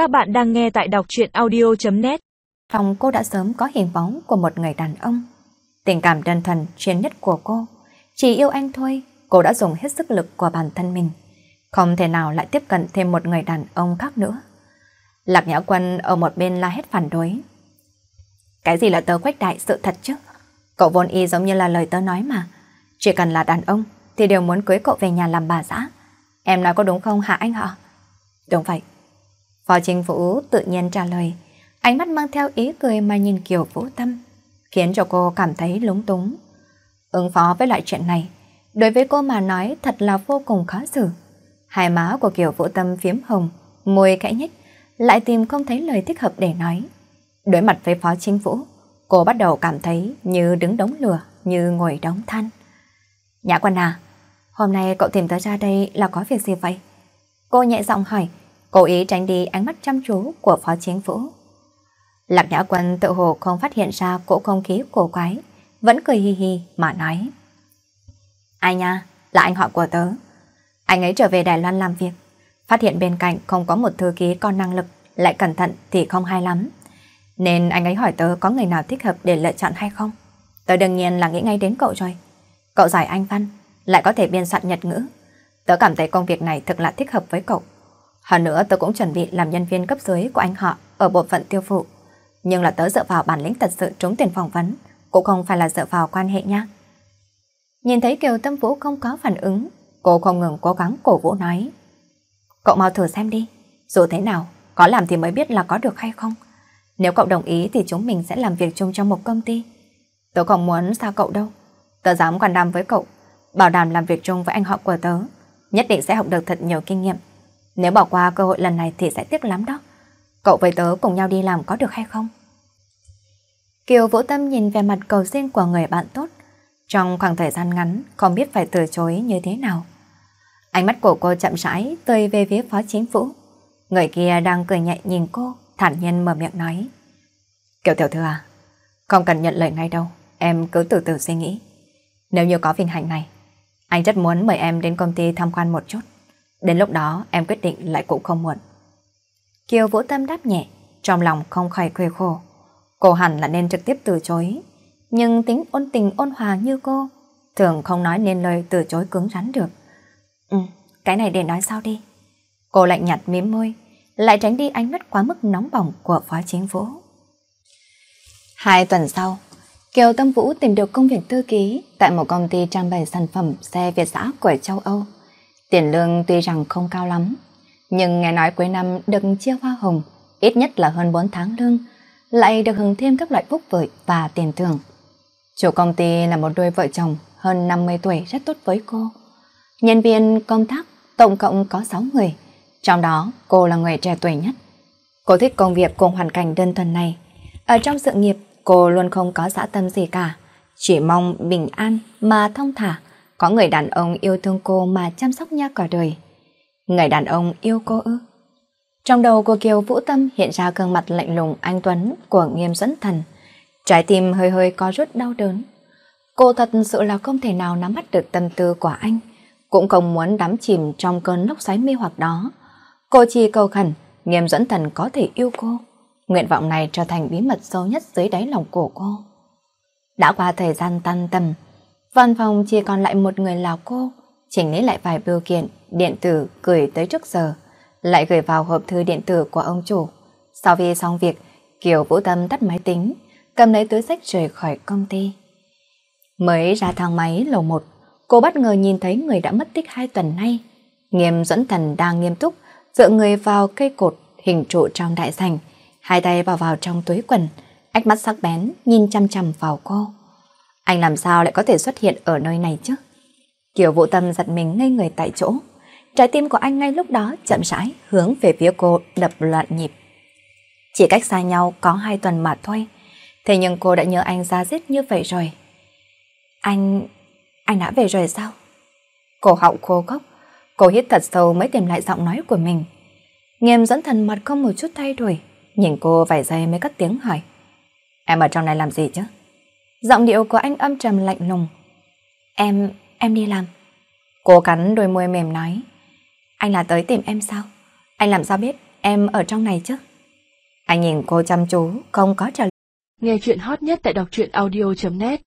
Các bạn đang nghe tại đọc truyện audio.net Phòng cô đã sớm có hình bóng của một người đàn ông. Tình cảm đơn thuần chuyên nhất của cô. Chỉ yêu anh thôi, cô đã dùng hết sức lực của bản thân mình. Không thể nào lại tiếp cận thêm một người đàn ông khác nữa. Lạc Nhã Quân ở một bên la hết phản đối. Cái gì là tớ quách đại sự thật chứ? Cậu vốn y giống như là lời tớ nói mà. Chỉ cần là đàn ông thì đều muốn cưới cậu về nhà làm bà xã. Em nói có đúng không hả anh họ? Đúng vậy. Phó Chính Vũ tự nhiên trả lời, ánh mắt mang theo ý cười mà nhìn Kiều Vũ Tâm, khiến cho cô cảm thấy lúng túng. Ứng phó với loại chuyện này, đối với cô mà nói thật là vô cùng khó xử. Hai má của Kiều Vũ Tâm phiếm hồng, môi khẽ nhếch, lại tìm không thấy lời thích hợp để nói. Đối mặt với Phó Chính Vũ, cô bắt đầu cảm thấy như đứng đống lửa, như ngồi đống than. Nhã Quân à, hôm nay cậu tìm tới ra đây là có việc gì vậy? Cô nhẹ giọng hỏi, cố ý tránh đi ánh mắt chăm chú của Phó Chính phủ Lạc Nhã Quân tự hồ không phát hiện ra cỗ không khí cổ quái, vẫn cười hi hi mà nói. Ai nha, là anh họ của tớ. Anh ấy trở về Đài Loan làm việc, phát hiện bên cạnh không có một thư ký có năng lực, lại cẩn thận thì không hay lắm. Nên anh ấy hỏi tớ có người nào thích hợp để lựa chọn hay không. Tớ đương nhiên là nghĩ ngay đến cậu rồi. Cậu giải anh văn, lại có thể biên soạn nhật ngữ. Tớ cảm thấy công việc này thực là thích hợp với cậu. Hơn nữa tớ cũng chuẩn bị làm nhân viên cấp dưới của anh họ ở bộ phận tiêu thụ. Nhưng là tớ dựa vào bản lĩnh thật sự trúng tiền phỏng vấn, cũng không phải là dựa vào quan hệ nha. Nhìn thấy Kiều Tâm Vũ không có phản ứng, cô không ngừng cố gắng cổ vũ nói. Cậu mau thử xem đi, dù thế nào, có làm thì mới biết là có được hay không. Nếu cậu đồng ý thì chúng mình sẽ làm việc chung trong một công ty. Tớ không muốn sao cậu đâu. Tớ dám quan đam với cậu, bảo đảm làm việc chung với anh họ của tớ. Nhất định sẽ học được thật nhiều kinh nghiệm. Nếu bỏ qua cơ hội lần này thì sẽ tiếc lắm đó. Cậu với tớ cùng nhau đi làm có được hay không? Kiều Vũ Tâm nhìn về mặt cầu xin của người bạn tốt. Trong khoảng thời gian ngắn, không biết phải từ chối như thế nào. Ánh mắt của cô chậm rãi tươi về phía phó chính phủ. Người kia đang cười nhẹ nhìn cô, thản nhiên mở miệng nói. Kiều tiểu thư à, không cần nhận lời ngay đâu, em cứ từ từ suy nghĩ. Nếu như có vinh hạnh này, anh rất muốn mời em đến công ty tham quan một chút. Đến lúc đó em quyết định lại cũng không muộn. Kiều Vũ Tâm đáp nhẹ, trong lòng không khỏi quê khổ. Cô hẳn là nên trực tiếp từ chối. Nhưng tính ôn tình ôn hòa như cô, thường không nói nên lời từ chối cứng rắn được. Ừ, cái này để nói sau đi. Cô lạnh nhạt mím môi, lại tránh đi ánh mắt quá mức nóng bỏng của phó chính vũ. Hai tuần sau, Kiều Tâm Vũ tìm được công việc thư ký tại một công ty trang bày sản phẩm xe Việt giã của châu Âu. Tiền lương tuy rằng không cao lắm, nhưng nghe nói cuối năm được chia hoa hồng, ít nhất là hơn 4 tháng lương, lại được hưởng thêm các loại phúc lợi và tiền thưởng. Chủ công ty là một đôi vợ chồng hơn 50 tuổi rất tốt với cô. Nhân viên công tác tổng cộng có 6 người, trong đó cô là người trẻ tuổi nhất. Cô thích công việc cùng hoàn cảnh đơn thuần này. Ở trong sự nghiệp, cô luôn không có dã tâm gì cả, chỉ mong bình an mà thông thả, có người đàn ông yêu thương cô mà chăm sóc nha cả đời. Người đàn ông yêu cô ư? Trong đầu của Kiều Vũ Tâm hiện ra gương mặt lạnh lùng anh Tuấn của nghiêm dẫn thần. Trái tim hơi hơi có rút đau đớn. Cô thật sự là không thể nào nắm bắt được tâm tư của anh, cũng không muốn đắm chìm trong cơn lốc xoáy mê hoặc đó. Cô chỉ cầu khẩn, nghiêm dẫn thần có thể yêu cô. Nguyện vọng này trở thành bí mật sâu nhất dưới đáy lòng của cô. Đã qua thời gian tan tầm, văn phòng chỉ còn lại một người là cô, chỉnh lý lại vài biểu kiện, điện tử gửi tới trước giờ, lại gửi vào hộp thư điện tử của ông chủ. Sau khi xong việc, Kiều Vũ Tâm tắt máy tính, cầm lấy túi sách rời khỏi công ty. Mới ra thang máy lầu 1, cô bất ngờ nhìn thấy người đã mất tích hai tuần nay. Nghiêm dẫn thần đang nghiêm túc, dựa người vào cây cột hình trụ trong đại sảnh, hai tay vào vào trong túi quần, ánh mắt sắc bén nhìn chăm chăm vào cô. Anh làm sao lại có thể xuất hiện ở nơi này chứ? Kiều Vũ Tâm giật mình ngây người tại chỗ. Trái tim của anh ngay lúc đó chậm rãi hướng về phía cô đập loạn nhịp. Chỉ cách xa nhau có hai tuần mà thôi. Thế nhưng cô đã nhớ anh ra giết như vậy rồi. Anh... anh đã về rồi sao? Cổ họng khô gốc. Cô hít thật sâu mới tìm lại giọng nói của mình. Nghiêm dẫn thần mặt không một chút thay đổi. Nhìn cô vài giây mới cất tiếng hỏi. Em ở trong này làm gì chứ? Giọng điệu của anh âm trầm lạnh lùng. Em... em đi làm. Cô cắn đôi môi mềm nói. Anh là tới tìm em sao? Anh làm sao biết em ở trong này chứ? Anh nhìn cô chăm chú, không có trả lời. Nghe chuyện hot nhất tại đọc truyện audio.net